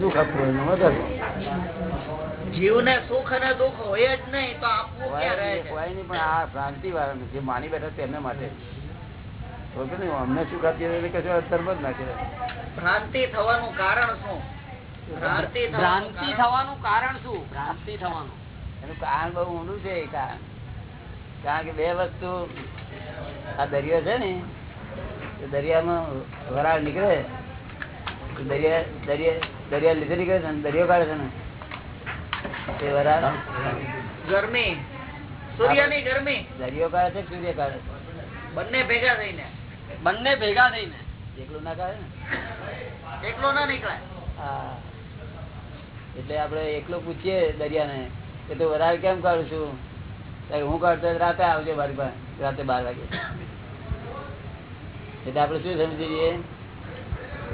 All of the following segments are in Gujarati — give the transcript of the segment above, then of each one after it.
દુઃખ આપવું એનો વધારે. જીવને સુખ અને દુઃખ હોય જ નહીં તો આપવું ક્યાં રહે છે? નહીં પણ આ ભ્રાંતિ વાળા જે માની બેઠા તેમને માટે. તો કે નહીં, અમને સુખ આપીએ એટલે કશું તરફ જ નાખે ભ્રાંતિ થવાનું કારણ શું? ભ્રાંતિ થવાનું કારણ- શું? ભ્રાંતિ થવાનું. એનું કારણ બહુ ઊંડું છે એ કારણ. કારણ કે બે વસ્તુ આ દરિયો છે ને એ દરિયામાં વરાળ નીકળે. દરિયા દરિયા દરિયા લીધે નીકળે છે ને દરિયો કાઢે છે ને. તે વરાળ. ગરમી. સૂર્યની ગરમી. દરિયો કાઢે છે સૂર્ય કાઢે છે. બંને ભેગા થઈને. બંને ભેગા થઈને. એકલો ના કાઢે ને? એકલો ના નીકળે. હા. એટલે આપડે એકલો પૂછીએ દરિયાને કે તું વરાળ કેમ કાઢું છું? હું કાઢતો રાતે આવજો મારી પાસે રાતે બાર વાગે. એટલે આપડે શું સમજી જઈએ?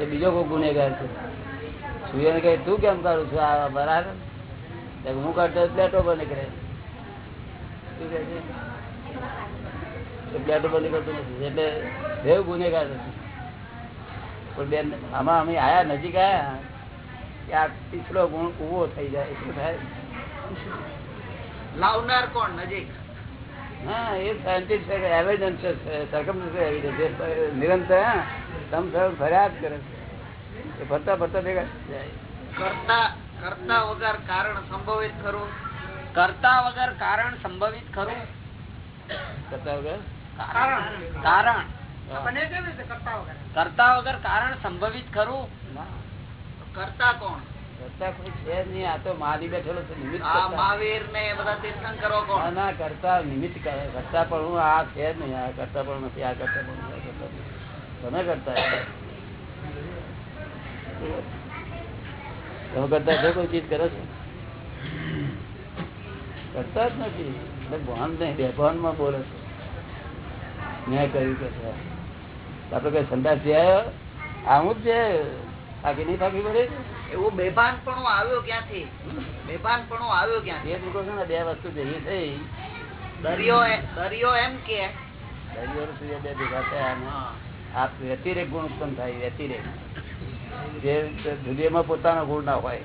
એ બીજો કોઈ ગુનેગાર છે. સૂર્યને કહે તું કેમ કરું છું? આ બરાબર? હું કરતો પ્લેટો પર નીકળે. શું કહે છે? એ પ્લેટો પર નીકળતું નથી. એટલે બેવ ગુનેગાર નથી. પણ બેન આમાં અમે આયા નજીક આયા કે આ તીસરો ગુણ ઊભો થઈ જાય. શું થાય? લાવનાર કોણ? નજીક? હા એ સાયન્ટિસ્ટ એવિડન્સ સરકમ evidence નિરંતર તમ સર ફરિયાદ કરે છે. ફરતા ફરતા ભેગા કરતા કરતા વગર કારણ સંભવિત ખરું? કરતા વગર કારણ સંભવિત ખરું? કરતા વગર? કારણ. કારણ. કરતા વગર? કારણ સંભવિત ખરું? કરતા કોણ? કરતા કોઈ છે નહીં. આ તો મારી બેઠેલો છે નિમિત્ત મહાવીર ને બધા તીર્થંકરો ના, કોણ? ના કરતા નિમિત્ત કરે. કરતા પણ હું આ છે નહીં. આ કરતા પણ નથી આ કરતા પણ. તમે કરતા છો. તમે કરતા છો કોઈ ચીજ કરો છો? કરતા જ નથી. એટલે ભાન નહીં બેભાનમાં બોલે છે. મેં કર્યું કે આપડે કઈ સંદાસ જે આવ્યો? આવું જ છે. થાકી નહીં થાકી પડે એવું બેભાન પણ આવ્યું ક્યાંથી? બેભાન પણ આવ્યો ક્યાંથી? એ લોકો છે ને બે વસ્તુ જઈએ થઈ. દરિયો દરિયો એમ કે. દરિયો સૂર્ય બે ભેગા થયા અને આ વ્યતિરેક ગુણ ઉત્પન્ન થાય વ્યતિરેક. જે દરિયામાં પોતાનો ગુણ ના હોય.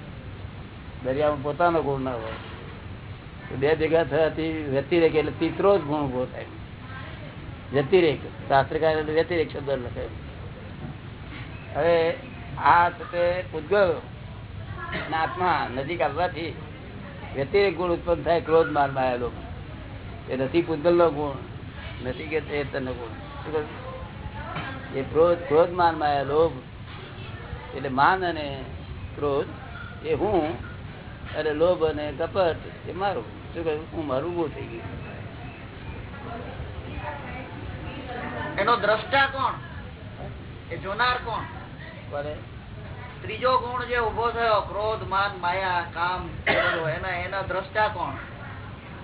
દરિયામાં પોતાનો ગુણ ના હોય. બે ભેગા થયાથી વ્યતિરેક એટલે તીસરો જ ગુણ ઊભો થાય. વ્યતિરેક, શાસ્ત્રકાર એટલે વ્યતિરેક શબ્દ લખે. હવે આ તે પૂતગલ આત્મા નજીક આવવાથી વ્યતિરેક ગુણ ઉત્પન્ન થાય ક્રોધ મારમાં લોકો એ નથી પૂતગલ નો ગુણ, નથી કે ચેતન નો ગુણ એ ક્રોધ ક્રોધ માર માયા લોભ એટલે માન અને ક્રોધ એ હું અને લોભ અને કપટ એ મારું. શું કહ્યું? હું મારું બહુ થઈ ગયું. એનો દ્રષ્ટા કોણ? એ જોનાર કોણ? કોને? ત્રીજો ગુણ જે ઊભો થયો ક્રોધ માન માયા કામ એના એના દ્રષ્ટા કોણ?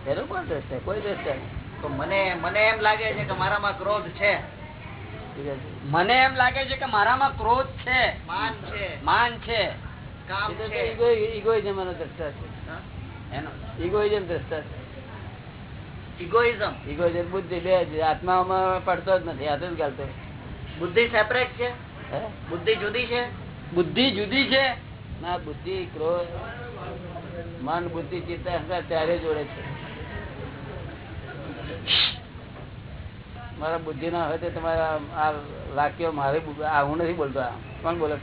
એનો કોણ દ્રષ્ટા? કોઈ દ્રષ્ટા નહીં. તો મને મને એમ લાગે છે કે મારામાં ક્રોધ છે? મને એમ લાગે છે કે મારામાં ક્રોધ છે. માન છે. માન છે. કામ એ તો છે. ઈગો- ઈગોઇઝમ એનો દ્રષ્ટા છે. એનો ઈગોઇઝમ દ્રષ્ટા છે. ઇગોઇઝમ ઈગોઇઝમ બુદ્ધિ બે જ. આત્મામાં પડતો જ નથી હાથ જ ગાલતો બુદ્ધિ સેપરેટ છે? હે? બુદ્ધિ જુદી છે? બુદ્ધિ જુદી છે. ના બુદ્ધિ ક્રોધ મન બુદ્ધિ ચિત્ત અહંકાર ત્યારે જોડે છે. મારા બુદ્ધિ ના હોય તો તમારા આ વાક્યો મારે આ હું નથી બોલતો આ. કોણ બોલે?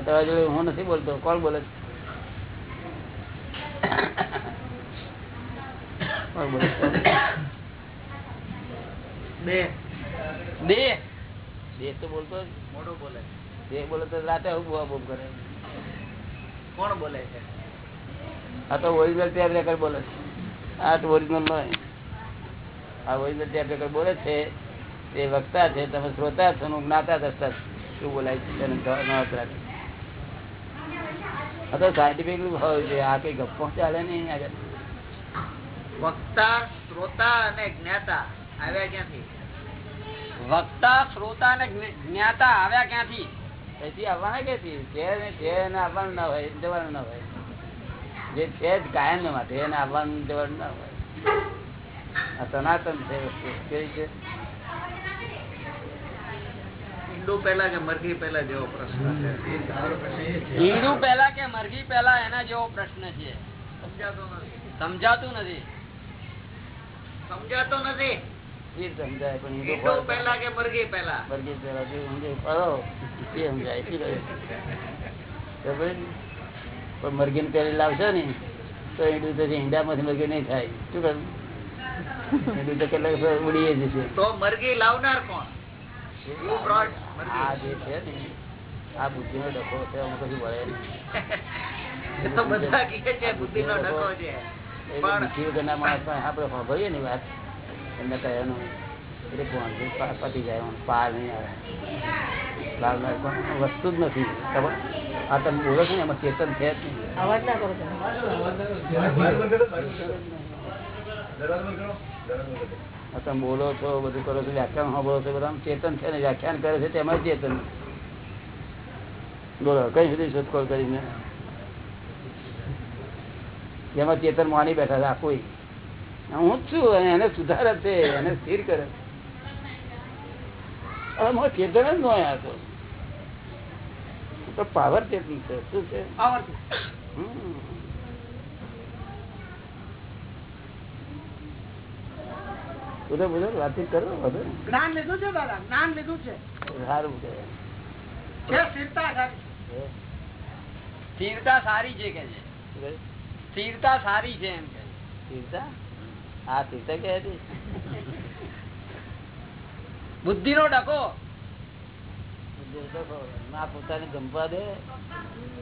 તમારા જોડે હું નથી બોલતો. કોણ બોલે? કોણ બોલે? બે. બે? તો બોલતો. મોઢું બોલે છે. બોલે તો રાતે બૂમ કરે. કોણ બોલે છે? આ તો ઓરિજિનલ ટેપ રેકર્ડ બોલે છે. આ તો ઓરિજિનલ નહીં. આ ઓરિજિનલ ટેપ બોલે છે તે વક્તા છે તમે શ્રોતા છો જ્ઞાતા દસતા શું બોલાય છે તેને. આ તો સાયન્ટિફિક હોય છે આ કઈ ગપ્પો ચાલે નહીં આગળ. વક્તા શ્રોતા અને જ્ઞાતા આવ્યા ક્યાંથી? વક્તા શ્રોતા અને જ્ઞાતા આવ્યા ક્યાંથી? પછી આવવાના ક્યાંથી છે? ને છે એને આવવાનું ના હોય જવાનું ના હોય. જે છે જ કાયમ માટે એને આવવાનું જવાનું ના હોય. આ સનાતન છે વસ્તુ કેવી છે પહેલા કે મરઘી પહેલા જેવો પ્રશ્ન છે? ઈંડું પહેલા કે મરઘી પહેલા એના જેવો પ્રશ્ન છે? સમજાતું નથી. સમજાતો નથી? એ સમજાય પણ પહેલા કે મરઘી પહેલા? પહેલા જે સમજાય શું કહ્યું? ને? પણ પેલી લાવશો ને તો ઈંડું તો ઈંડામાંથી મરઘી નહીં થાય. શું કરું તો કેટલાક ઉડીએ જશે તો મરઘી લાવનાર કોણ? આ જે છે ને આ બુદ્ધિ નો ડખો છે અમુક કશું વળે નહીં. એ તો બધા કહે છે બુદ્ધિ નો વગરના માણસ આપણે સાંભળીએ વાત એમને કહેવાનું એટલે પા- પતી જાય પાર નહીં આવે. લાવનાર પણ વસ્તુ જ નથી ખબર? આ તમે બોલો છો ને એમાં ચેતન છે જ નહીં. અવાજ ના કરો. તમે. બોલો છો બધું કરો છો વ્યાખ્યાન સાંભળો છો બધા ચેતન છે ને વ્યાખ્યાન કરે છે તેમાં ચેતન. બોલો કઈ સુધી શોધખોળ કરીને? જેમાં ચેતન માની બેઠા છે આ કોઈ. હું જ છું અને એને સુધારે છે એને સ્થિર કરે છે. ચેતન જ નો આ તો. તો પાવર ચેતન છે શું છે? બધો બધો વાતચીત કરો બધો. જ્ઞાન લીધું છે દાદા જ્ઞાન લીધું છે. સારું છે. સ્થિરતા સારી. હે? સ્થિરતા સારી છે કે છે? સ્થિરતા સારી છે એમ કે સીતા આ સીતા કે બુદ્ધિ નો ડકો. ના પોતાને ગમવા દે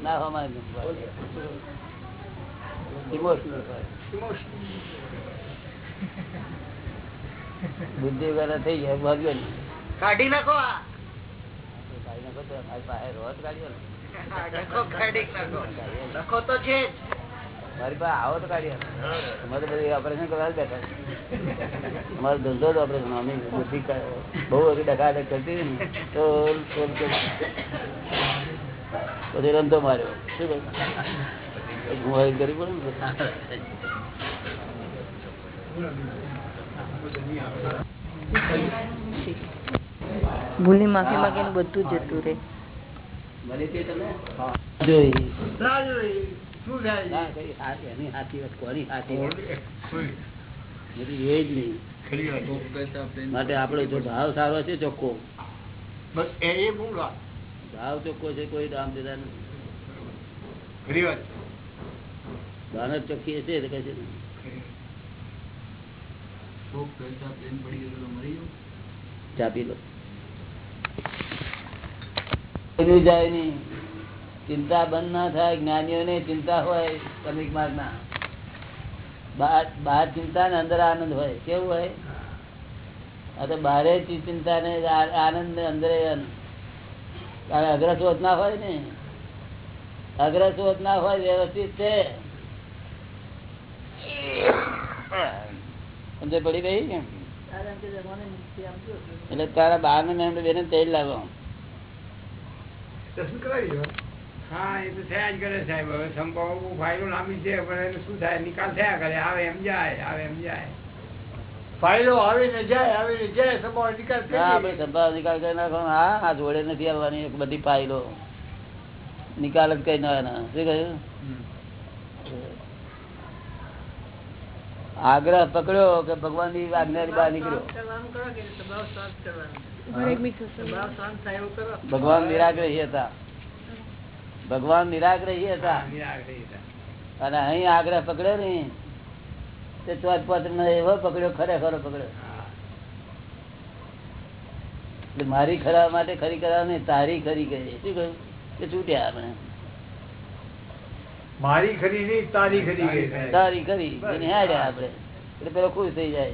ના અમારે ગમવા દે. ઇમોશનલ બુદ્ધિ વગર થઈ જાય ભાગ્યો નહીં. કાઢી નાખો આ. કાઢી નાખો તો અમારી પાસે રોજ કાઢ્યો ને આ ડખો કાઢી નાખો ડખો તો છે જ. મારી પાસે આવો તો કાઢ્યો અમારે તો બધી ઓપરેશન કરવા જ બેઠા છે. અમારો ધંધો જ ઓપરેશન અમે બુદ્ધિ કા- બહુ બધી ડકાડક કરતી હતી ને તો તો- તો- પછી રંધો માર્યો. શું કહ્યું? ગુમાવી કરવી પડે ને ભૂલી માફી માંગીને બધું જતું રહે. કઈ માટે આપડે જો ભાવ સારો છે ચોખ્ખો. બસ એ એ ભાવ ચોખ્ખો છે કોઈ રામ દેતા નથી ચોખ્ખી હશે નહીં. ચા ચિંતા બંધ ના થાય, જ્ઞાનીઓને ચિંતા હોય શ્રમિક માર્ગ ના બહાર ચિંતા ને અંદર આનંદ હોય. કેવું હોય? આ તો બહારે ચિંતા ને આનંદ. ને અંદર અગ્રશોધ ના હોય ને. અગ્રશોધ ના હોય, વ્યવસ્થિત છે. સમજણ પડી ગઈ એટલે તારા બાર ને મેમ બેને તેલ લાવો. દર્શન કરાવી દો. હા એ તો થયા જ કરે સાહેબ. હવે સંભાવ ફાઇલો લાંબી છે પણ એનું શું થાય? નિકાલ થયા કરે. આવે એમ જાય આવે એમ જાય. ફાઇલો આવીને જાય આવીને જાય સંભાળ નિકાલ કરી હા નિકાલ કરી નાખો. હા આ જોડે નથી આવવાની બધી ફાઇલો. નિકાલ જ કઈ ના શું કહ્યું? આગ્રહ પકડ્યો કે ભગવાનની આજ્ઞા બહાર નીકળ્યો. ભગવાન નિરાગ્રહી હતા. ભગવાન નિરાગ્રહી હતા. અને અહીં આગ્રહ પકડ્યો ને તે ચોથ પત્ર એવો પકડ્યો ખરેખરો પકડ્યો. મારી ખરા માટે ખરી કરાવ નહીં તારી ખરી કરી શું કહ્યું? કે છૂટ્યા આપણે. મારી ખરી નહીં તારી ખરી ગઈ તારી ખરી. એને હાડ્યા આપણે. એટલે પેલો ખુશ થઈ જાય.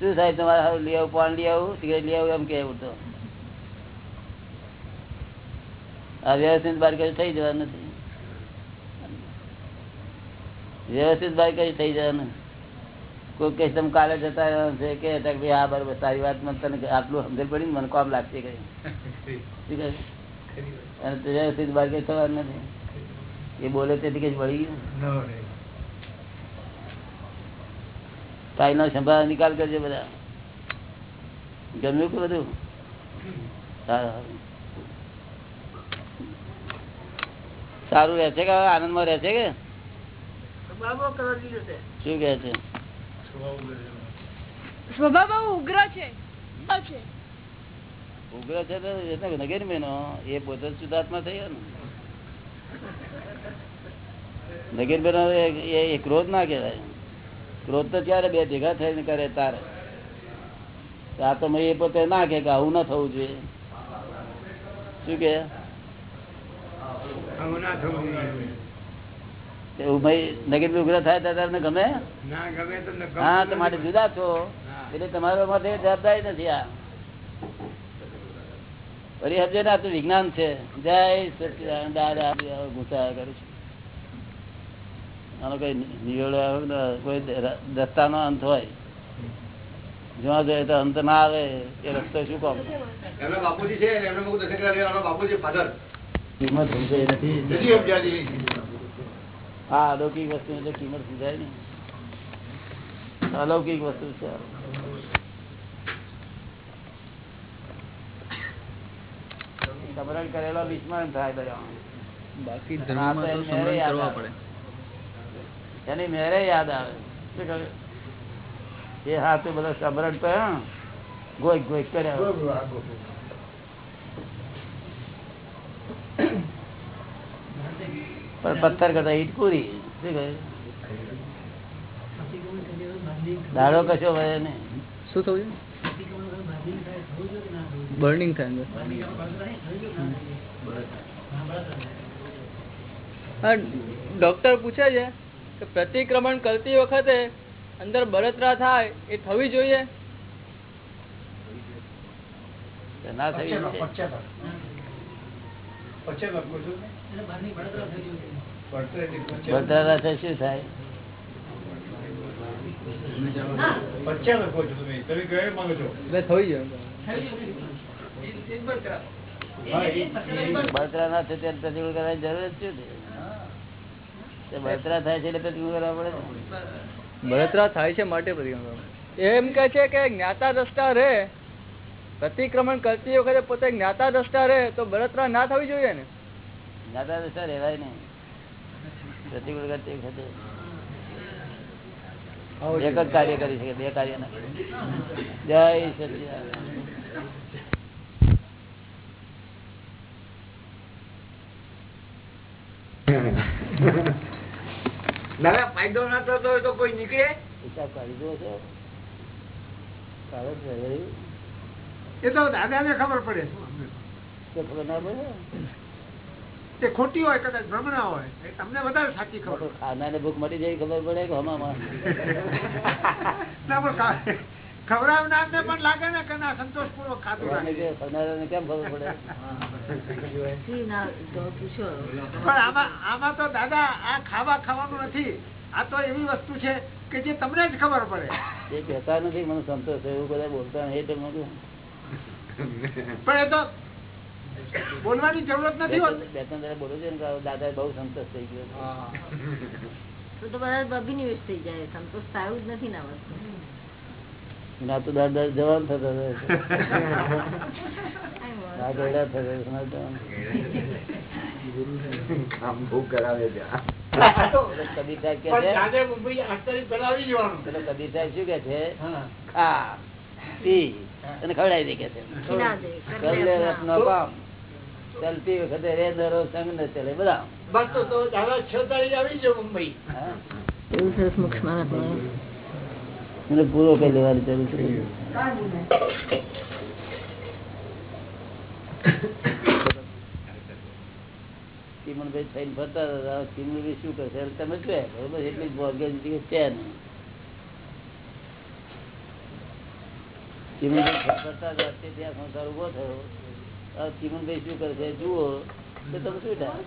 શું સાહેબ તમારે હારું લઈ આવું પાન લઈ આવું સિગરેટ લઈ આવું એમ કેવું તો. આ વ્યવસ્થિત બાર કઈ થઈ જવાનું નથી. વ્યવસ્થિત બાર કઈ થઈ જવાનું. કોઈ કહે તમે કાલે જતા છે કે ભાઈ આ બરોબર તારી વાત મને તને આટલું સમજણ પડી ને મને કામ લાગશે. કઈ? અને વ્યવસ્થિત બાર કઈ થવાનું નથી. એ બોલે તેથી કે મળી ગયું. ફાઇલ નો સંભાળ નિકાલ કરજો બધા. ગમ્યું કે બધું? સારું રહે છે કે આનંદમાં રહે છે કે? શું કે છે? સ્વભાવ બહુ ઉગ્ર છે. ઉગ્ર છે. તો નગર મહિનો એ પોતે શુદ્ધાત્મા થઈ ગયો ને. નગર બેનો એ ક્રોધ ના કહેવાય. ક્રોધ તો ત્યારે બે ભેગા થઈને કરે તારે? આ તો એ પોતે ના કે આવું ના થવું જોઈએ. શું કે નગર ઉગ્ર થાય ત્યારે ગમે? હા તો માટે જુદા છો. એટલે તમારા માટે જવાબદારી નથી આ. સમજે ને તો વિજ્ઞાન છે. જય સચિદાન દાદા ગુસાયા કરું છું આનો કઈ નિવેડો કોઈ રસ્તાનો અંત હોય. જ્યાં જોઈએ તો અંત ના આવે એ રસ્તો શું કામ? બાપુજી છે બાપુજી ફાધર કિંમત નથી. હા અલૌકિક વસ્તુ એટલે કિંમત સમજાય ને. અલૌકિક વસ્તુ છે સમરણ કરેલો વિસ્મરણ થાય બધા. બાકી કરવા પડે. એની મેરે યાદ આવે. શું કહ્યું? એ હાથે બધા સમરણ તો હા, ગોઈ ગોઈ કર્યા પણ પથ્થર કરતા ઈટ પૂરી. શું કહ્યું? દાડો કશો વળે ને શું થયું? બર્નિંગ થાય હા ડોક્ટર પૂછે છે કે પ્રતિક્રમણ કરતી વખતે અંદર બળતરા થાય એ થવી જોઈએ? ના થવી. બળતરા થાય શું થાય? બળતરા. ના થાય ત્યારે પ્રતિકૂળ કરવાની જરૂર જ શું છે? તે બળતરા થાય છે એટલે પ્રતિકૂળ કરવા પડે બળતરા થાય છે માટે પ્રતિક્રમણ એમ કે છે કે જ્ઞાતા દ્રષ્ટા રહે પ્રતિક્રમણ કરતી વખતે પોતે જ્ઞાતા દ્રષ્ટા રહે તો બળતરા ના થવી જોઈએ ને? જ્ઞાતા દ્રષ્ટા રહેવાય નહીં. પ્રતિકૂળ કરતી વખતે. એક જ કાર્ય કરી શકે બે કાર્ય ના જય સચિદાન સચિદાનંદ. દાદા ફાયદો ના થતો હોય તો કોઈ નીકળે? હિસાબ કાઢી દો છો. કાઢો છો, એવું? એ તો દાદા ને ખબર પડે. તે ખોટી હોય કદાચ ભ્રમણા હોય. તમને વધારે સાચી ખબર. ખાના ને ભૂખ મળી જાય ખબર પડે કે ના પણ ખા- ખવડાવનારને પણ લાગે ને કે ના સંતોષપૂર્વક ખાધું ખાનાને લાગે કે ખાનારાને કેમ ખબર પડે? પણ આમાં આમાં તો દાદા આ ખાવા ખાવાનું નથી. આ તો એવી વસ્તુ છે કે જે તમને જ ખબર પડે. એ કહેતા નથી મને સંતોષ એવું બધા બોલતા નહીં એટલે પણ એ તો બોલવાની જરૂરત નથી બે ત્રણ દાદા બોલો છે દાદા બહુ સંતોષ થઈ ગયો. તો બધા અભિનિવેશ થઈ જાય. સંતોષ થયું જ નથી ના વસ્તુ ના તો દર દર જવાન થતો કરાવે. કબીર સાહેબ કે છે શું કે ખા પી અને ખવડાવી દે કે છે. ચાલતી વખતે રે દરો સંગ ન ચલે બધા બસ તો તો છ તારીખે આવી જાય મુંબઈ. એવું સરસ મને પૂરો કઈ લેવાની જરૂર છે. ચીમનભાઈ થઈને ફરતા હતા હવે શું કરશે? તમે બરોબર? એટલી જ મોર્ગેજ છે ને. ચીમનભાઈ ફરતા હતા તે ત્યાં સંસાર ઊભો થયો. હવે ચીમનભાઈ શું કરશે? જુઓ. તો તમે શું થાય?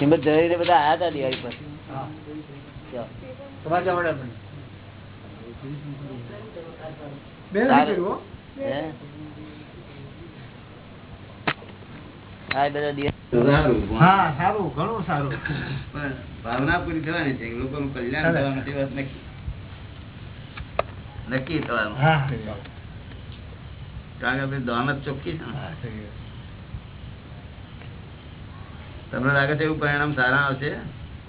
હિંમત ધરીને બધા આયા હતા દિવાળી પર. ભાવના પૂરી થવાની છે. લોકોનું કલ્યાણ થવાનું નક્કી. નક્કી થવાનું. હા. કારણ કે આપણી દોનત ચોખ્ખી છે ને. તમને લાગે છે એવું પરિણામ સારા આવશે?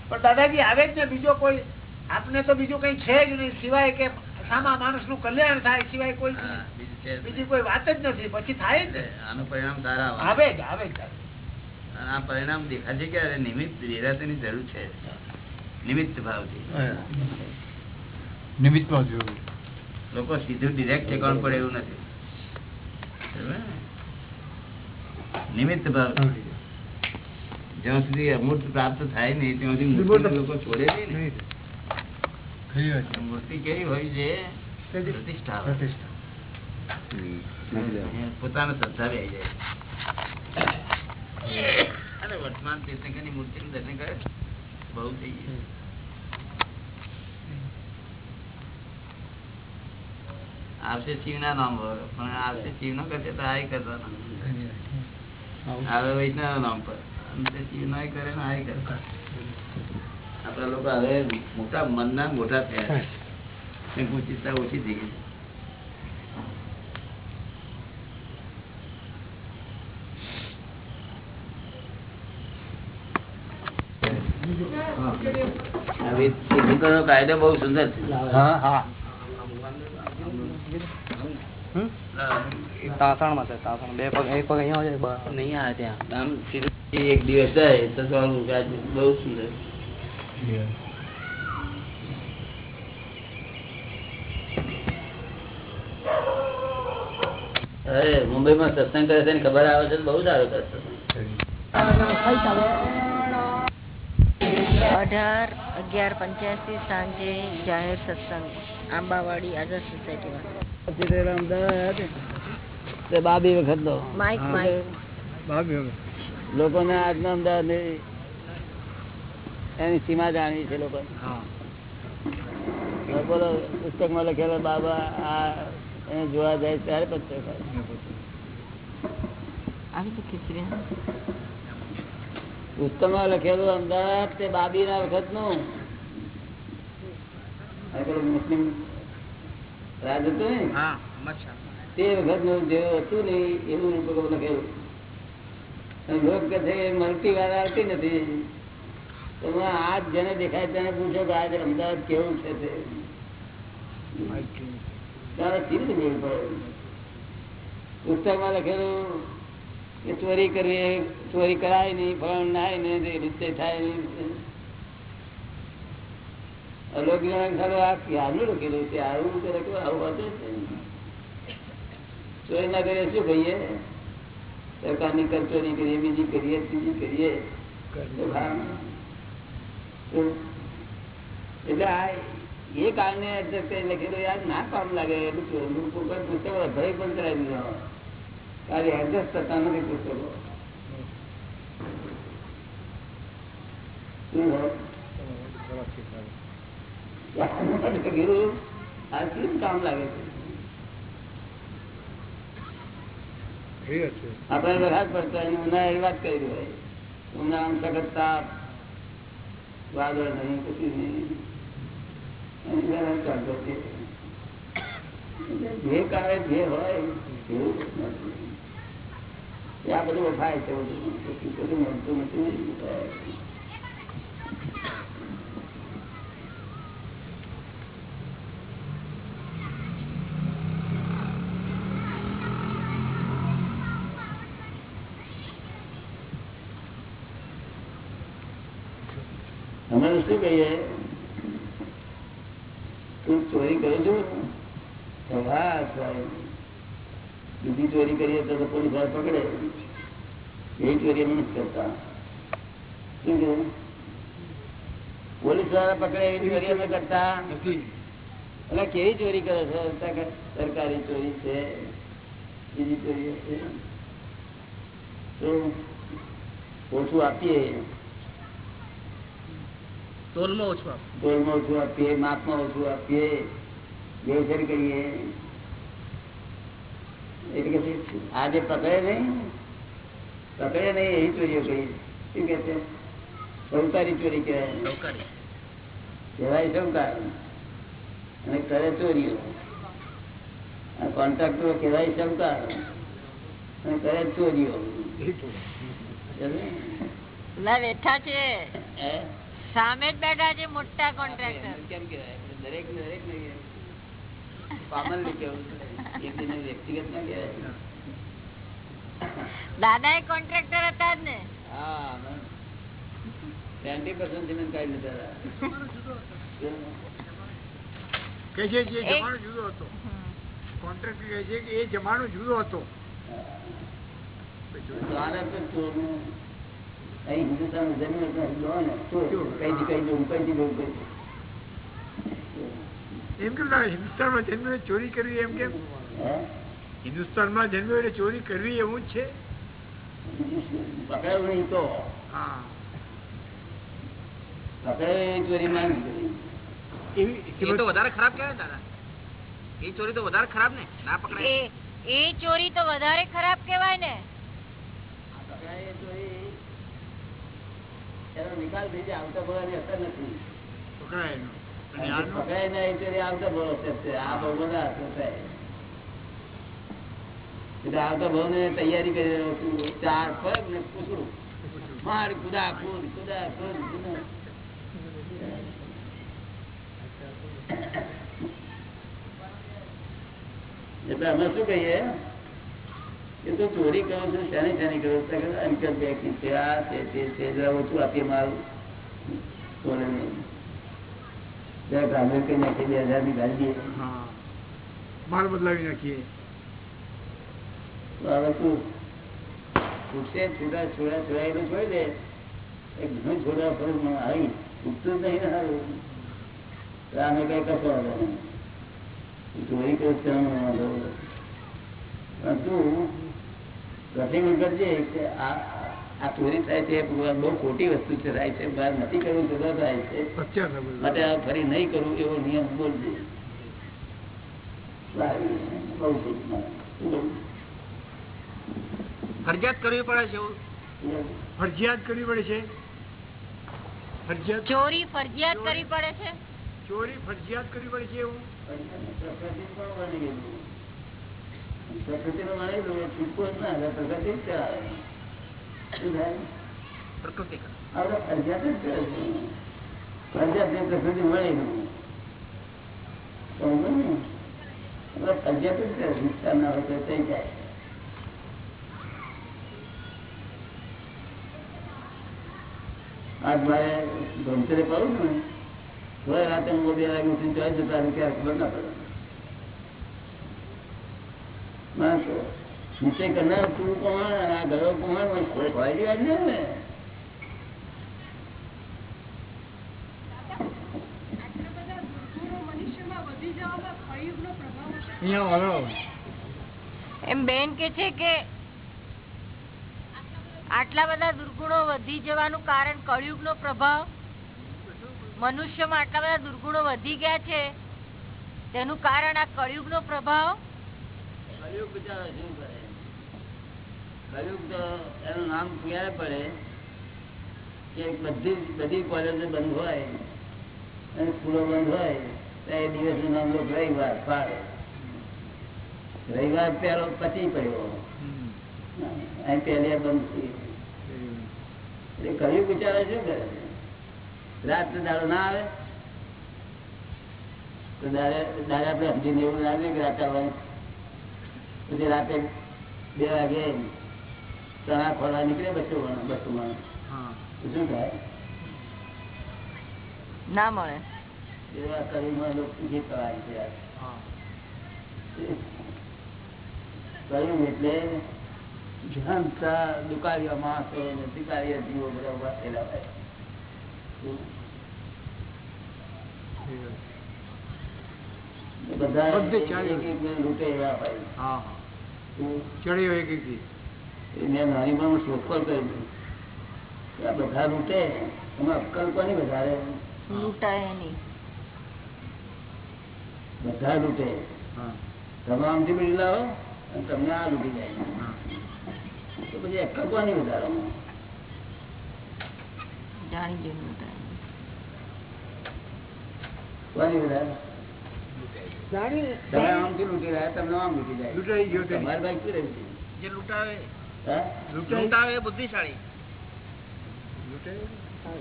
પણ દાદાજી આવે જ ને બીજો કોઈ આપને તો બીજું કઈ છે જ નહીં. સિવાય કે સામા માણસનું કલ્યાણ થાય સિવાય કોઈ બીજું કોઈ વાત જ નથી. પછી થાય જ આનું પરિણામ સારા આવે જ આવે જ આ પરિણામ દેખાશે કે અરે નિમિત્ત નિરાશની જરૂર છે. નિમિત્ત ભાવથી. નિમિત્ત ભાવ લોકો સીધું ડિરેક્ટ ઠેકાણ પડે એવું નથી. ને? નિમિત્ત ભાવ. જ્યાં સુધી અમૂર્ત પ્રાપ્ત થાય નહીં ત્યાં સુધી લોકો છોડે નહીં. મૂર્તિ કેવી હોય છે? પ્રતિષ્ઠા પોતાનો શ્રદ્ધા રહી જાય. અને વર્તમાન તીર્થંકરની મૂર્તિનું દર્શન કરે બહુ થઈ ગયું. આવશે શિવના નામ પર પણ આવશે શિવનો કરશે તો આ કરતા આવે વૈષ્ણવ નામ પર. અને શિવ નાય કરે ને આ કરતા આપણા લોકો હવે મોટા મનના મોટા થયા ચિંતા ઓછી થઈ ગઈ કાયદો બહુ સુંદર છે. હા હા. તાસણમાં છે તાસણ. બે પગ એક પગ અહીંયા હોય બસ નહીં આવે ત્યાં. આમ સીધું એક દિવસ જાય તો સારું બહુ સુંદર અરે મુંબઈમાં સત્સંગ કરે છે ને ખબર આવે છે બઉ બહુ સારો કરે સત્સંગ. અઢાર અગિયાર પંચ્યાસી સાંજે જાહેર સત્સંગ આંબાવાડી આઝાદ સોસાયટીમાં તે બાબી વખત નો. માઇક માઇક ભાગ્ય લોકોને આજના અમદાવાદ એની સીમા જાણવી છે લોકો બોલો પુસ્તકમાં લખેલો બાબા આ એને જોવા જાય ત્યારે તો ખીચડી પુસ્તકમાં લખેલું અમદાવાદ તે બાબીના વખતનું મુસ્લિમ રાજ હતું ને? તે વખતનું જે હતું ને એનું ભગવાન કહ્યું લોક કહે છે કે મળતી વાર આવતી નથી. તો આજ જેને દેખાય તેને પૂછો કે આજે અમદાવાદ કેવું છે તે? તારે કેવી રીતે પડે. પુસ્તકમાં લખેલું કે ચોરી કરવી એ ચોરી કરાય નહીં ફળ નાય નહીં તે રીતે થાય નહીં. અલોકીય ખાલી આ ક્યારનું લખેલું છે, આવું લખ્યું આવું હતું. ચોરી ના કરીએ, શું કહીએ સરકારની કર ચોરી કરીએ, બીજી કરીએ, ત્રીજી કરીએ. એટલે આ એ કારણે લખેલું યાર ના કામ લાગે, એટલું પુસ્તકો ભય પણ કરાવી દીધો. કાલે એડજસ્ટ થતા નથી પુસ્તકો. શું હોય? કીધું, આ કેમ કામ લાગે છે આપણે વરસાદ પડતો હોય અને ઉનાળાની વાત કરી દો ઉનાળામાં સખત તાપ વાદળ નહીં કશું નહીં ચાલતો છે. જે કાળે જે હોય એવું નથી. આ બધું વફાય છે બધું બધું મળતું નથી શું કહીએ તું ચોરી કરી તો બીજી ચોરી કરીએ તો પોલીસવાળા પકડે. એ ચોરી એમ નથી કરતા. શું કહ્યું પોલીસવાળા પકડે એવી ચોરી અમે કરતા? એટલે કેવી ચોરી કરે છે? સરકારી ચોરી છે. બીજી ચોરી છે તો ઓછું આપીએ. તોલમાં ઓછું આપ. તોલમાં ઓછું આપીએ માપમાં ઓછું આપીએ વ્યવસાય કરીએ. એટલે કે આજે પકડે નહીં પકડે નહીં એ ચોરીઓ કહીએ શું કે છે? સૌકારી ચોરી કહેવાય. કહેવાય સૌકાર અને કરે ચોરીઓ. કોન્ટ્રાક્ટરો કહેવાય શંકા અને કરે ચોરીઓ. ના બેઠા છે? સામે જ બેઠા છે મોટા કોન્ટ્રાક્ટર કેમ દરેક દરેક વ્યક્તિગત ના કહેવાય. દાદા એ કોન્ટ્રાક્ટર હતા જ ને. જમાનો જુદો હતો. અહીં હિન્દુસ્તાન જન્મ એટલે લો ને ચોર કઈથી કઈ દઉં કઈથી દઉં કઈ એમ કેમ ના હિન્દુસ્તાનમાં જન્મ્યો ચોરી કરવી એમ કેમ? હિન્દુસ્તાનમાં જન્મ્યો એટલે ચોરી કરવી એવું જ છે? પકડાયું નહીં તો. પકડાયું એ ચોરી માં એ તો વધારે ખરાબ કહેવાય દાદા. એ ચોરી તો વધારે ખરાબ ને ના પકડાય. એ એ ચોરી તો વધારે ખરાબ કેવાય ને. પકડાય એનો નિકાલ થઈ જાય આવતા અસર નથી. પકડાય પકડાય ના એ ચોરી આવતા ભરો છે. આ બહુ બધા અસર થાય. એટલે આવતા ભાવ ને તૈયારી કરી રહ્યો છું. ચાર પગ ને પૂછડું. માર કુદા કુદ કુદા કુદ કુદા એટલે અમે શું કહીએ? કે તું ચોરી કરો છો શેની શેની કરો છો અંકલ બેકી છે આ છે તે છે જરા ઓછું આપીએ મારું ચોરે નહીં જરા ગામે કઈ નાખી બે હજારની ગાડી દઈએ હા માલ બદલાવી નાખીએ તો હવે તું છૂટશે છૂટા છોડા છોડાયેલું છોડી દે એક ઘણું છોડા પર આવી છૂટતું જ નહીં ને હારું તો આને કઈ કશો વાંધો નહીં તું ચોરી કરો છે એનો વાંધો પણ તું આ ચોરી થાય છે બહુ ખોટી વસ્તુ છે થાય છે બહાર નથી કરવું જુદા થાય છે અત્યાર ના બધું. માટે આ ફરી નહીં કરવું એવો નિયમ બોલજે સારું. બહુ ખુશ મારે. શું કહું? ફરજિયાત કરવી પડે છે એવું ફરજિયાત કરવી પડે છે ફરજિયાત ચોરી ફરજિયાત કરવી પડે છે ચોરી ફરજિયાત કરવી પડે છે એવું પ્રકૃતિ વળેલું એ છૂટકો જ ના રહે. પ્રકૃતિ જ કરાવે. શું થાય? પ્રકૃતિ આપણે ફરજિયાત જ કરે છે. ફરજિયાત એ પ્રકૃતિ વળેલું. સમજો ને? આપણે ફરજિયાત જ કરે. ઈચ્છા ના હોય થઈ જાય આજ મારે ભણતરે પડું ને રાતે હું બે વાગે ઉઠીને જતા ત્યારે ખબર ના પડે ના કરનાર તું કોણ આ ઘરો કોણ ખોવાઈ વાત ને અહીંયા એમ બેન કે છે કે આટલા બધા દુર્ગુણો વધી જવાનું કારણ કળિયુગ નો પ્રભાવ? મનુષ્યમાં આટલા બધા દુર્ગુણો વધી ગયા છે તેનું કારણ આ કળિયુગ નો પ્રભાવ? કળિયુગ બિચારો શું કરે? કળિયુગ તો એનું નામ ક્યારે પડે? કે બધી બધી કોલેજો બંધ હોય અને સ્કૂલો બંધ હોય તો એ દિવસનું નામ લોકો રવિવાર પાડે રવિવાર પેલો પચી પડ્યો. અહીં પહેલી બંધ થઈ એટલે કળિયુગ બિચારો શું કરે? રાત દાડો ના આવે? તો દાડે દાડે આપણે સમજીને એવું લાગે કે રાત આવવાનું. પછી રાતે બે વાગે ચણા ખોલવા નીકળે બસો ગણો બસો ગણો હા. તો શું થાય? ના મળે. એવા કડીમાં લોકો જે કરાય છે યાર. હા. કયું એટલે જાણતા દુકાળીઓ માણસો ને શિકારીઓ જીવો બધા ઊભા થયેલા હોય. બધા બધે એક ચાલ્યું. એક એક લૂંટે એવા હોય. હા હા. ચડ્યો એક એક મેં નાની પણ શોધખોળ કરી કે આ બધા લૂંટે એમાં અક્કલ કોની વધારે? લૂંટાય નહીં. બધા લૂંટે. તમે આમથી બીડી લાવો અને તમને આ લૂંટી જાય. હા. તો પછી અક્કલ કોની વધારો? જાણી જોઈને. કોની વધારે? જાણી તમે આમથી લૂંટી રહ્યા તમને આમ લૂંટી જાય. લૂંટાઈ ગયો તમારી ભાઈ શું રહ્યું જે લૂંટાવે. લૂંટાવે બુદ્ધિશાળી.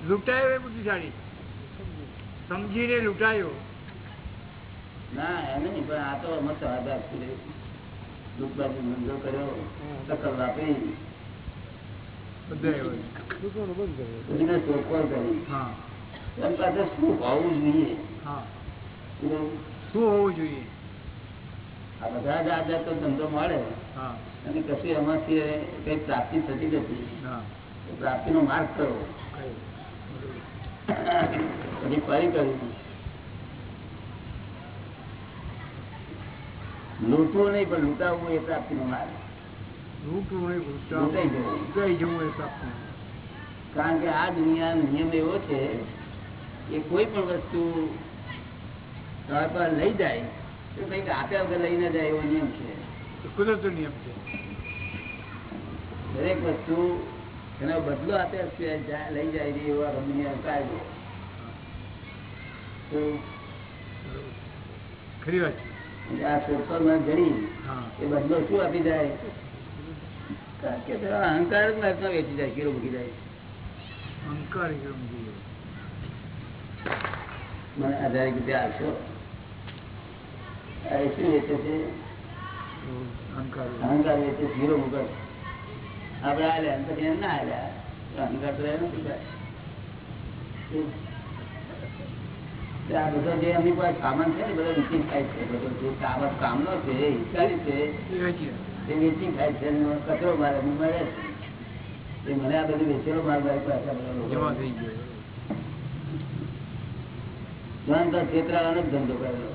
લૂંટાયો બુદ્ધિશાળી. સમજીને લૂંટાયો. ના એમ નહીં પણ આ તો મત આપી છે. લૂંટબાજી ધંધો કર્યો સકલ વાપરી. બધા કરી. પાસે શું હોવું જોઈએ? હા. શું હોવું જોઈએ? આ બધા જ આધાર ધંધો મળે. અને કશું એમાંથી કઈ પ્રાપ્તિ થતી નથી. પ્રાપ્તિ નો માર્ગ કરો પછી ફરી કર્યું લૂંટવું નહીં પણ લૂંટાવવું એ પ્રાપ્તિ નો માર્ગ. કારણ કે આ દુનિયાનો નિયમ એવો છે કે કોઈ પણ વસ્તુ તમારા પર લઈ જાય. તો કંઈક આપ્યા વગર લઈ ના જાય એવો નિયમ છે. કુદરતનો નિયમ છે. દરેક વસ્તુ એનો બદલો આપ્યા છે લઈ જાય નહીં એવા રમણીય કાયદો તો ખરી વાત આ એ બદલો શું આપી જાય? કારણ કે અહંકાર જ માર્ગમાં વેચી જાય કિલો મૂકી જાય. અહંકાર મને હજાર રૂપિયા આપશો શું વેચે છે અહંકાર વેચે ઝીરો હીરો આપડે આલ્યા ને પછી ના આલ્યા તો અહંકાર તો એનો થાય? તો આ બધો જે એમની પાસે સામાન છે ને બધો વેચી થાય છે બધો જે કામ કામનો છે હિસ્સારી છે તે વેચી ખાય છે કચરો મારે મળે છે મને આ બધું વેચેલો માલ. જમા થઈ ગયો તો જ ધંધો કરેલો આ લોકોનો માલ પડી મારી પાસે આવતો. પણ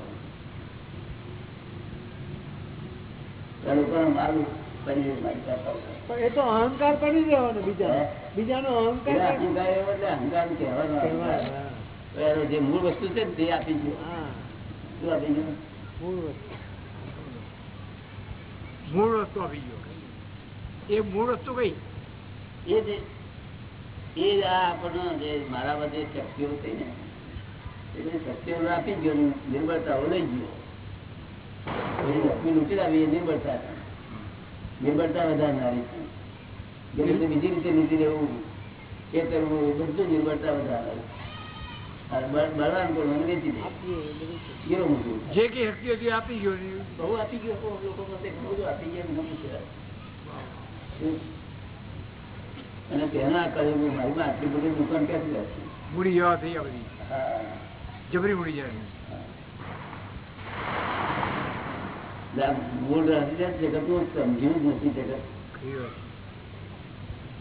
એ તો અહંકાર પડી રહેવાનો બીજા બીજાનો અહંકાર એટલે અહંકાર કહેવાનો જે મૂળ વસ્તુ છે ને તે આપી ગયો આપી ગયો મૂળ વસ્તુ. આપી ગયો એ મૂળ વસ્તુ કઈ? એ જે એ જ આ આપણને જે મારા બધે શક્તિઓ થઈ ને એ શક્તિઓ આપી ગયો નિર્બળતાઓ લઈ ગયો પછી લક્ષ્મી લૂંટી લાવી એ નિર્બળતા નિર્બળતા વધારનારી છે બીજી રીતે લૂંટી લેવું એ કરવું એ બધું નિર્બળતા વધારે અને બળ- બળવાન કરવાનું વેચી દે. ગીરો મૂકવું જે કઈ શક્તિ હતી આપી ગયો બહુ આપી ગયો. લોકો બધું આપી ગયા અને તેના કહ્યું કે મારી માં આટલી બધી દુકાન ક્યાંથી. જબરી મૂડી જાય એટલે આ મૂળ રહી જાય જગતનું સમજ્યું જ નથી જગત ખરી વાત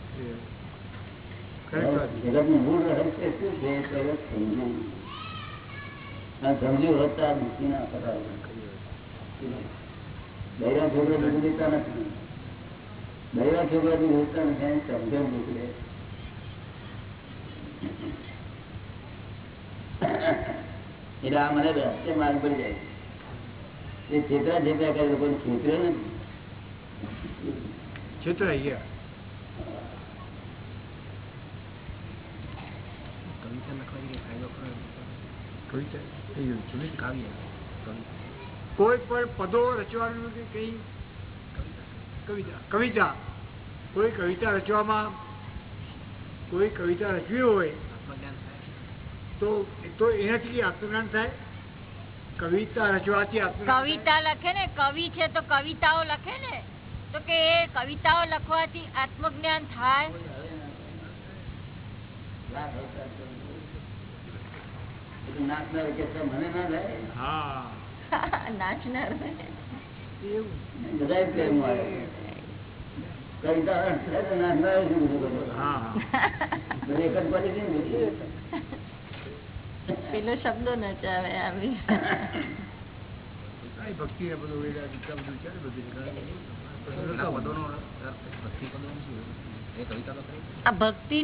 ખરી વાત. ખરેખર વાત. જગતનું મૂળ રહસ્ય શું છે એ જગત સમજ્યું આ સમજ્યું હોત તો આ દુઃખી ના કરાવે બૈરા છોકરા દૂધ દેતા નથી બૈરા છોકરા દૂધ દેતા નથી એને સમજણ દુઃખ લે એટલે આ મને રસ્તે માર્ગ પડી જાય એ છેતરા છેતરા કરે લોકોને છેતરે નથી. છેતરાઈ ગયા કવિતા થઈ ગયું કોઈ પણ પદો રચવાનું કે કઈ કવિતા. કવિતા. કોઈ કવિતા રચવામાં કોઈ કવિતા રચવી હોય તો તો એનાથી આત્મજ્ઞાન થાય. કવિતા રચવાથી કવિતા લખે ને કવિ છે તો કવિતાઓ લખે ને? તો કે એ કવિતાઓ લખવાથી આત્મજ્ઞાન થાય? લાખ અવતાર કરું. બધું નાચનાર કે મને ના થાય હા. નાચનાર એવું બધા જ પ્રેમ આવે કવિતા પેલો શબ્દો નચાવે આવી. ભક્તિ ને બધું આ ભક્તિ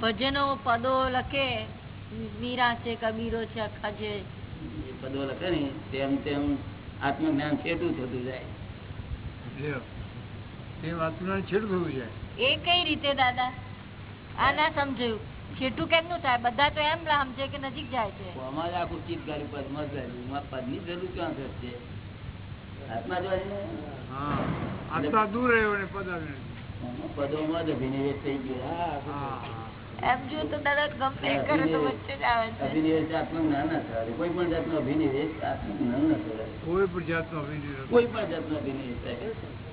ભજનો પદો લખે મીરા છે કબીરો છે આખા છે. પદો લખે ને તેમ તેમ આત્મજ્ઞાન છેટું થતું જાય. તે વાતનું છેડું થયું છે એ કઈ રીતે દાદા? આ ના સમજાયું છેટું કેમનું થાય બધા તો એમ સમજે કે નજીક જાય છે. અમારે આખું ચિત્ત ગાડી પદમાં જ કર્યું એમાં પદની જરૂર ક્યાં થશે આત્મા જોઈને હા. આત્મા દૂર રહ્યો ને પદ. પદોમાં જ અભિનિવેશ થઈ ગયો. એમ જો તો દાદા ગમે કરે તો વચ્ચે જ આવે છે. અભિનિવેશ ના થવાય કોઈ પણ જાતનો અભિનિવેશ આત્મજ્ઞાન ના થવાય કોઈ પણ જાતનો અભિનય કોઈ પણ જાતનો અભિનિવેશ થાય.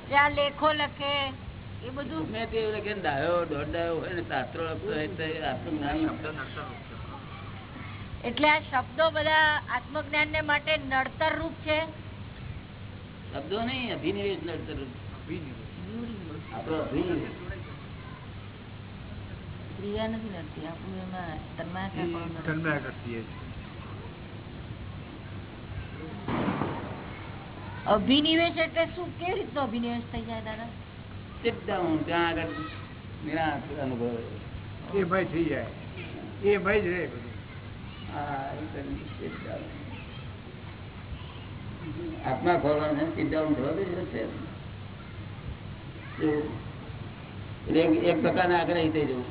જ્યાં લેખો લખે એ બધું? મેં તે લખે ડાયો દોઢ ડાયો હોય ને શાસ્ત્રો લખતો હોય તો એટલે આ શબ્દો બધા આત્મજ્ઞાન ને માટે નડતર રૂપ છે? શબ્દો નહીં અભિનિવેશ નડતર આપણો અભિનિવેશ ક્રિયા નથી નડતી આપણું એમાં તન્માયા કાપડ કરતી અભિનિવેશ એટલે શું? કેવી રીતનો અભિનિવેશ થઈ જાય દાદા? Sit down ત્યાં આગળ નિરાશ અનુભવ એ ભય થઈ જાય એ ભય જ રહે બધું હા એ કરી sit down. આત્મા ખોલવાનો છે sit. Down થવા દે છે એટલે એક- એક પ્રકારના આગ્રહી થઈ જવું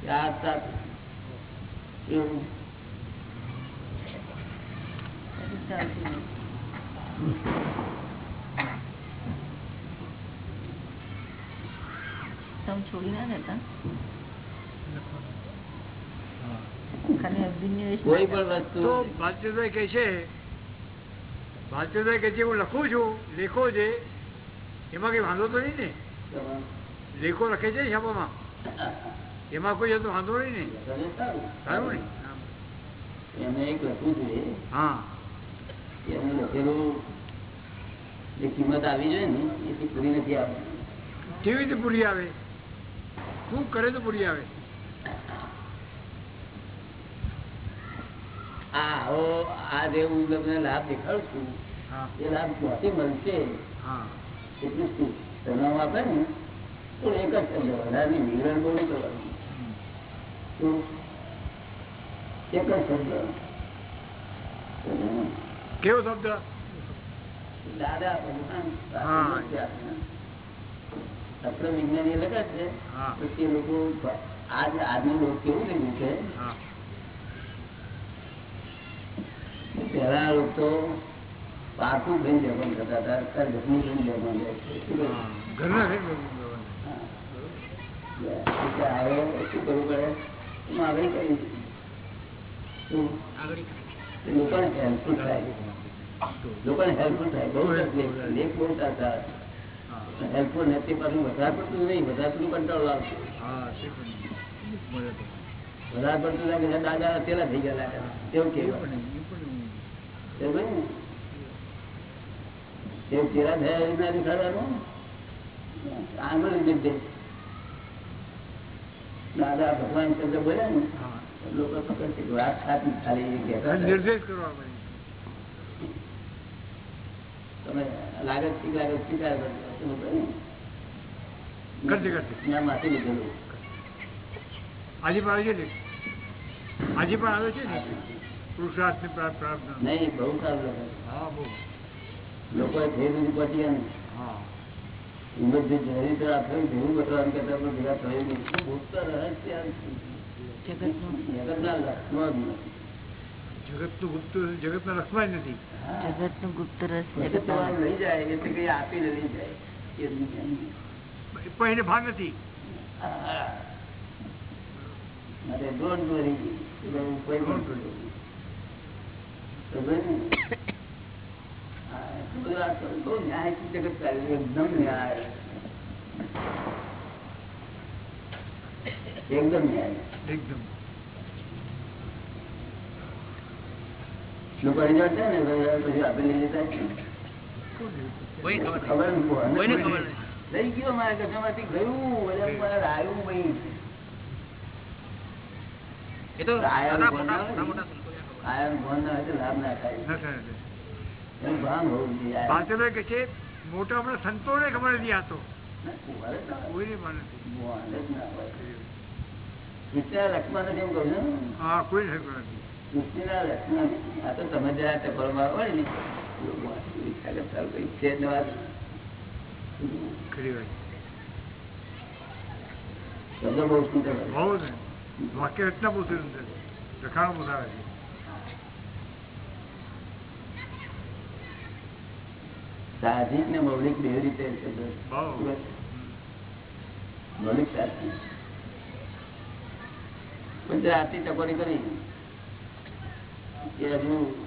કે આ સાથ એવું બધું ચાલતું તમે છોડી ના દેતા કોઈ પણ વસ્તુ તો ભાલચંદ્રભાઈ છે હું લખું છું લેખો છે એમાં કઈ વાંધો તો નહીં ને લેખો લખે છે છાપામાં એમાં કોઈ જતો વાંધો નહીં ને સારું ને એને એક લખવું જોઈએ હા એનું લખેલું જે કિંમત આવી જોઈએ ને એથી પૂરી નથી આવતી કેવી રીતે પૂરી આવે શું કરે તો પૂરી આવે. આવો આ જે હું તમને લાભ દેખાડું છું એ લાભ ક્યાંથી મળશે? એટલું શું? સરનામું આપે ને તો એક જ શબ્દ વધારે વિવરણ બહુ કરવાનું. એક જ શબ્દ. કેવો શબ્દ? દાદા ભગવાન હા. શાસ્ત્ર વિજ્ઞાની લખે છે. હા. તો તે લોકો આજ આજનું લોક કેવું થઈ ગયું છે? હા. પહેલા લોકો તો પાકું થઈને જમણ થતા હતા અત્યારે ઘરનું થઈને જમણ જાય છે. શું કહ્યું? હા. ઘરના છે. ને એટલે હવે શું કરવું પડે? એમાં આગળ કરી શું? એ લોકોને હેલ્પફુલ થાય. લોકોને હેલ્પફુલ થાય. બહુ સરસ લેખ છે. લેખ બહુ સાચા હેલ્પફુલ નથી પાછું વધારે પડતું નહીં વધારે પડતું કંટાળો આવશે હા તે પણ મળે તો. વધારે પડતું લાગે છે, દાદા અત્યારે થઈ ગયા લાગે એવું કેવું પણ એ પણ એવું ને? થયા એવી દેખાડવાનું? આંગળી લીધે દાદા ભગવાન શબ્દ બોલ્યા ને લોકો પકડશે વાત સાચી ખાલી નિર્દેશ કરવા તમે લાગે છે લાગે સ્વીકાર કરજો. ને? આજે પણ આવે છે આજે પણ આવે છે ને? પુરુષાર્થની પ્રાર્થના. નહીં બહુ સારું હા બહુ. લોકોએ થઈ સુધી પહોંચી હા. હિંમત જે જરી તો આપ્યું જેવું બતાવવાનું કહેતા પણ ભેગા થયું નહીં. ગુપ્ત રહસ્ય જગતનું. જગતના લક્ષમાં જ નથી. જગતનું ગુપ્ત જગતના લક્ષમાં જ નથી. હા. જગતનું ગુપ્ત રસ જગત લઈ જાય એટલે કઈ આપી લઈ જાય. પણ એને ભાન નથી. એકદમ ન્યાય. એકદમ લોકો ને લઈ લેતા નહીં. ખબર. લઈ ગયો મારા કસામાંથી ગયું એટલે મારે આવ્યું ભાઈ ભાન તો ના મોટા મોટા સંતોને ખબર નથી આતો ના. કોઈને લક્ષ્મણ એમ કહું છું? હા કોઈ ખબર નથી. કૃષ્ણના લક્ષ્મણ. આ તો તમે જરા ટકોરમાં હોય ને સાહજિક ને મૌલિક બે રીતે મૌલિક સાહજિક પણ રાતની ટકોરી કરી એ હજુ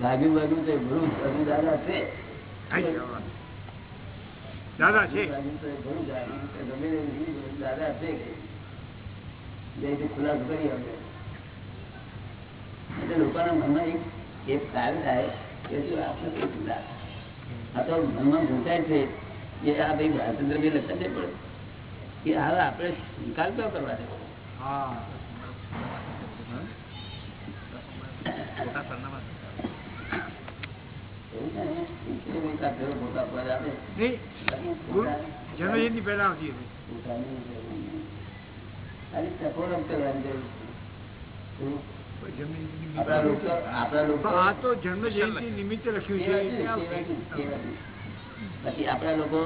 જાગ્યું વાગ્યું દાદા છે. આઈ ગયા દાદા છે. દાદા છે. કે જે રીતે ખુલાસો કરી આપણે એટલે લોકોના મનમાં એક એક ખ્યાલ થાય કે શું આપણે આ તો મનમાં ઘૂંટાય છે કે આ ભાઈ ભાષાંતર બી લખે પડે કે હવે આપણે નિકાલ કયો કરવા દેવો. હા. આ તો જન્મ જયંતિ નિમિત્તે લખ્યું છે. પછી આપડા લોકો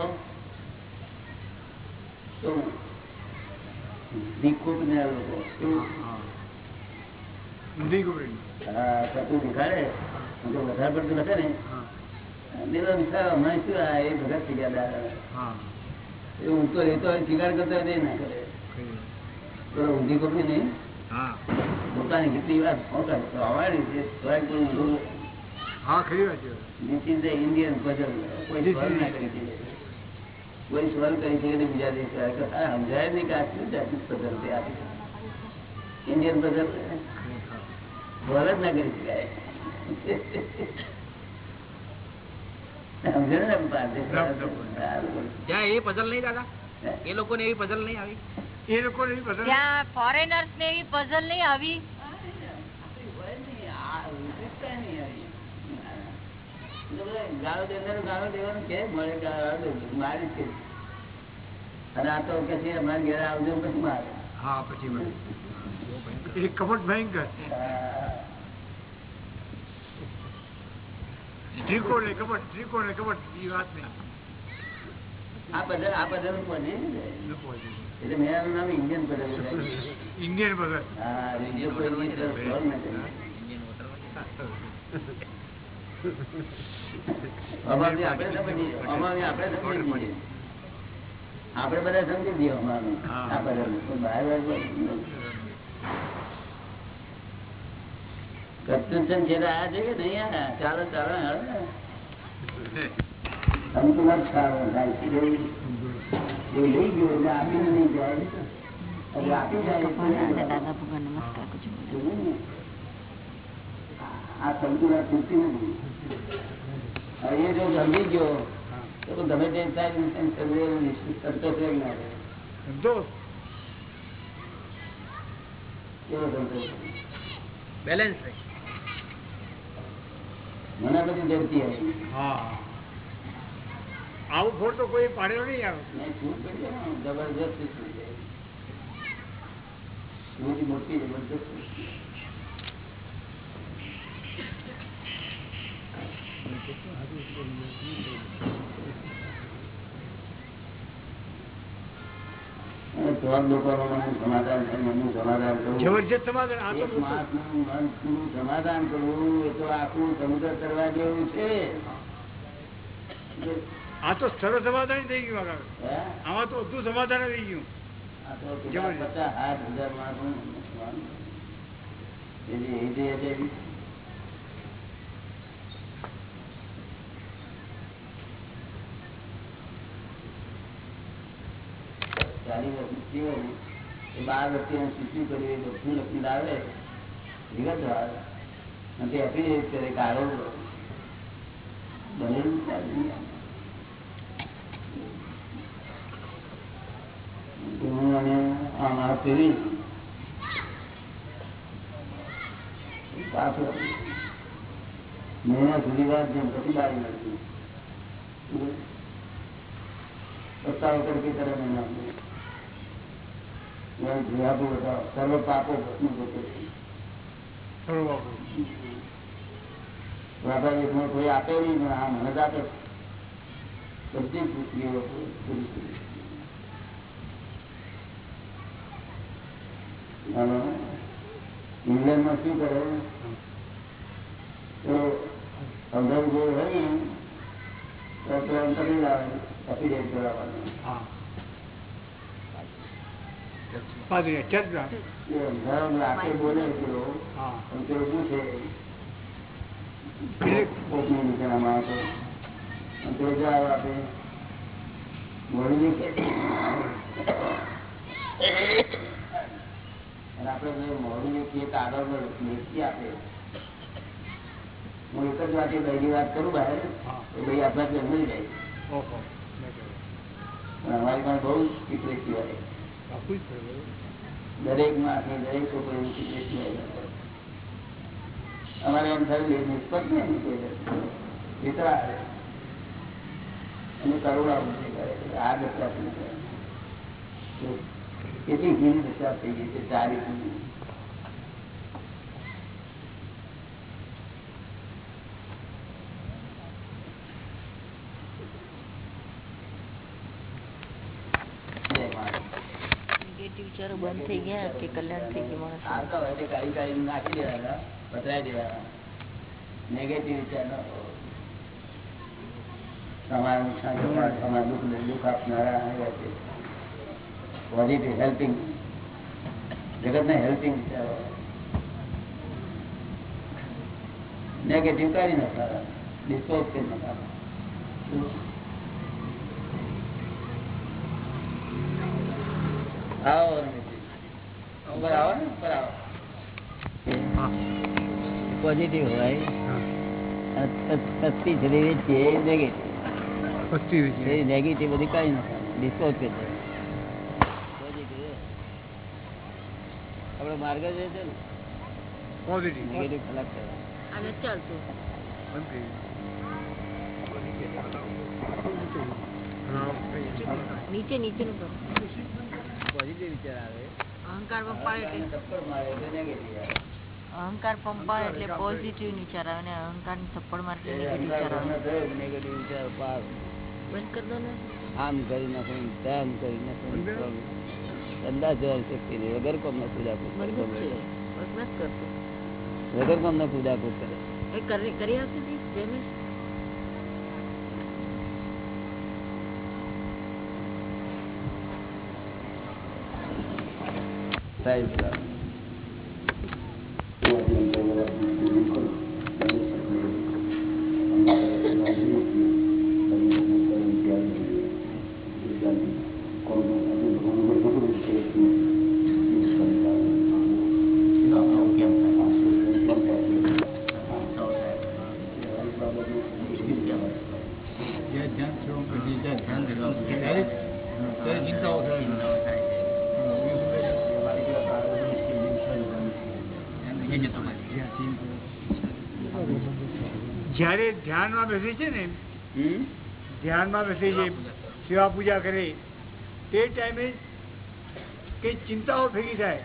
લોકો વધારે પડતું લખે ને. પેલો વિચાર હમણાં શું આ એ ભગત થઈ ગયા દાદા એ ઊંઘતો રહેતો હોય શિકાર કરતો હોય ના કરે. પેલો ઊંધી કોપી નહીં. પોતાની કેટલી વાત પહોંચાડે. છે તોય કોઈ ઊંધું. હા ખરી વાત ના કરી શકે. કોઈ solve કરી શકે નહીં બીજા દેશ સમજાય નહીં કે આ શું જાતનું છે. Indian puzzle solve જ ના કરી શકાય. સમજે ને પાસે? ત્યાં એ પઝલ નહીં દાદા? એ લોકોને એવી પઝલ નહીં આવી? એ લોકો ને બધા ત્યાં ફોરેનર્સ ને એવી પઝલ નહીં આવી? આ વિશેષતા નહીં આવી. ગાળો દેનારો ગાળો દેવાનો કે મળે ગાળો મારી છે અને આ તો કે છે અમારા ઘેર આવજો પછી મારે. હા પછી એક એ કપટ ભયંકર. ત્રિકોણ ને કપટ ત્રિકોણ ને કપટ એ વાત નહીં. આ બધા આ બધા લોકો છે. એટલે મેં આનું નામ ઇન્ડિયન બધા ઇન્ડિયન ભગત. હા બીજો કોઈ નહીં તો solve ના કરી. અમારી આપણે સમજીએ અમારી આપણે સમજી દઈએ બધા સમજી દઈએ અમારું. આ બધા બહાર વાર છે આ છે કે નહીં આ ચાલો ચાલો હાલો ને. સંતુલન સારો થાય છે. જે જે લઈ ગયો એટલે આપીને નહીં જાય. એટલે આપી જાય દાદા ભગવાન નમસ્કાર કરજો આ સંતુલન તૂટતી નથી. એ જો સમજી ગયો તો ગમે તે થાય સંતોષ રહે ના સંતોષ. કેવો સંતોષ? બેલેન્સ રહે. મને બધી જડતી આવી. હા. આવું ફોડ તો કોઈ પાડ્યો નહીં આવે. જબરજસ્ત છૂટ મોટી જબરજસ્ત છૂટ છે. સમાધાન કરવું. એ તો આખું સમુદ્ર કરવા જેવું છે. આ તો સરળ સમાધાન થઈ ગયું? આમાં તો બધું સમાધાન થઈ ગયું. આ તો કેટલા પચાસ સાઠ હજાર માણસનું એ એ બાર વ્યક્તિને કરી એ બધું લખી લાવે વિગતવાર નથી આપી ત્યારે ગાળો બનેલું. હું અને આ મારા પેલી મહિના સુધી વાત જેમ બારી નથી પત્તા ઉપર કે કરે જવાબો બતાવો સર્વ પાપો ભસ્મ પોતે. કોઈ આપે નહીં પણ આ મને જ આપે બધી પૃથ્વીઓ પૂરી કરી. ઇંગ્લેન્ડમાં શું કરે તો અંદર જે હોય ને તો કરી લાવે affidavit કરાવવાનું. પાદરી ચર્ચા એ અંધારામાં રાતે બોલે પેલો હા અને પેલો પૂછે એટલે કોકની નીચેના માણસો અને પેલો જવાબ આપે મોડી મોડી લીખીએ કાગળ આપે હું. એક જ વાતે બેની વાત કરું બહાર તો ભાઈ આપણા જન્મી જાય અમારી પાસે બહુ સિક્રેટ કહેવાય આપવું જ પડે અમારે એમ થયું નિષ્પત ને વિતરા અને કરોડા આ દશા થઈ કરે? એટલી કેટલી હીન દશા થઈ ગઈ છે ચારી પૂરી. જય મહારાજ. નેગેટિવ બંધ થઈ ગયા કે કલ્યાણ થઈ ગયું માણસ. નાખી દેવાના નેગેટિવ વિચાર નેગેટિવ ડિસ્પોઝ કરી નાખવાના આવો રમેશજી. ઉપર આવો ને ઉપર આવો પોઝિટિવ હોય સસ્તી શરીર છે. નેગેટિવ પસ્તી એ નેગેટિવ બધી કાઢી નાખવાની ડિસ્પોઝ કરી દે. પોઝિટિવ આપણો માર્ગ જે છે ને. પોઝિટિવ નેગેટિવ ખલાસ કરે અને ચાલતું. બંધ થઈ નીચે નીચેનું કરો. પોઝિટિવ વિચાર આવે. અહંકાર પંપાળે એટલે અહંકાર પંપાળે પોઝિટિવ વિચાર આવે ને અહંકાર થપ્પડ મારે નેગેટિવ વિચાર આવે નેગેટિવ વિચાર પાર બંધ કરી દો ને. આમ કરી નાખું તેમ કરી નાખું અંદાજ જવાની શક્તિ નહીં. વગર કોમ ને પૂજા કરે. બંધ છે. બસ કરતો. વગર કોમ ને કુદાકુદ કરે. કરી કરી આવતી હતી સાહેબ ધ્યાનમાં બેસે છે ને ધ્યાનમાં બેસે છે સેવા પૂજા કરે તે ટાઈમે કઈ ચિંતાઓ ભેગી થાય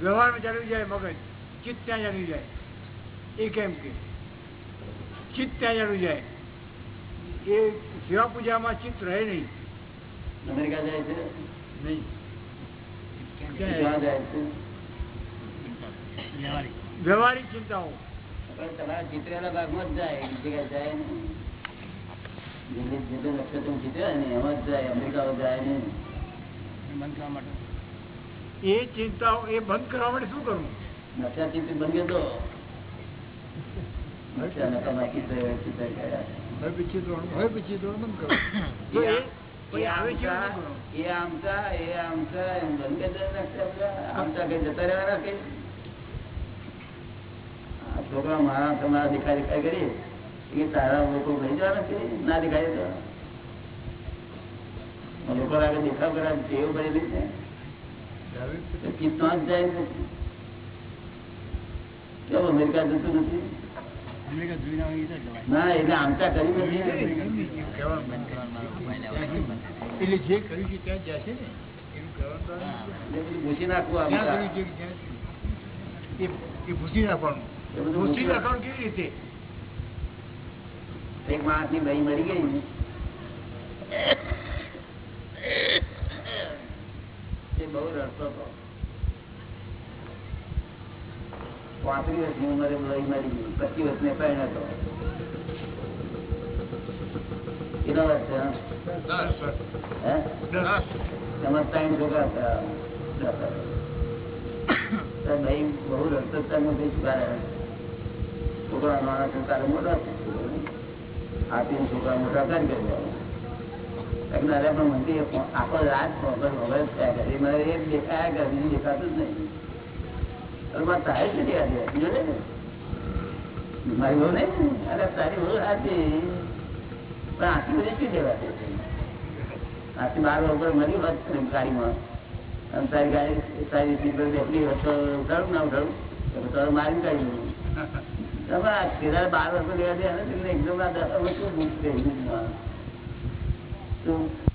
વ્યવહારમાં ચાલી જાય મગજ ચિત્ત ત્યાં ચાલી જાય એ કેમ કે? ચિત્ત ત્યાં ચાલી જાય. એ સેવા પૂજામાં ચિત્ત રહે નહીં. અમેરિકા જાય છે? નહીં. ક્યાં જાય છે? વ્યવહારિક ચિંતાઓ. પણ તમારા ચિત્રેલા ભાગમાં જ જાય બીજી જગ્યાએ જાય. નહીં જે જે તે નક્ષત્ર ચિત્ર ને એમાં જ જાય અમેરિકા જાય નહીં. એ ચિંતાઓ એ બંધ કરવા માટે શું કરવું? નકશા ચિત્ર બની ગયો તો નકશા નકામા ચિત્ર ચિત્ર કર્યા. હવે પછી ધોરણ હવે પછી ધોરણ બંધ કરો. તો એ પછી આવે છે એવું ન કરો. એ આમકા એ આમકા એમ બંધ કરી દે નકશા આમકા કઈ જતા રહેવાના કઈ આ છોકરા મારા તમારા દેખાય દેખાય કરી. એ તારા લોકો લઈ જવાના છે ના દેખાય તો? લોકો આગળ દેખાવ કરવા ટેવ પડેલી છે. જ જાય અમેરિકા જતું નથી? ના એટલે કરી જે કર્યું છે ત્યાં જશે ને? કહેવાનું નાખવું એ ભૂસી નાખવાનું? ભૂસી નાખવાનું કેવી રીતે? એક માણસની બહી મરી ગઈ ને એ બહુ રડતો હતો. પાંત્રીસ વર્ષની ઉંમરે લોહી મરી ગયું. પચીસ વર્ષને પહેણ હતો. કેટલો વર્ષ તમારે ત્રણ છોકરા હતા ભાઈ બહુ રડતો ને ભાઈ છોકરા નાના છોકરા મોટા આ તીન છોકરા મોટા કરી. તારે ને? મારી બહુ નહીં અરે તારી બહુ સાચી પણ આટલી બધી શું દેવા દે વગર મળી હોત ગાડીમાં. અને તારી ગાડી, તારી સીટ બેઠી તો ઉઠાડું ના ઉઠાડું? તો મારી કાઢી બાર વર્ષ લેવા દે એકદમ શું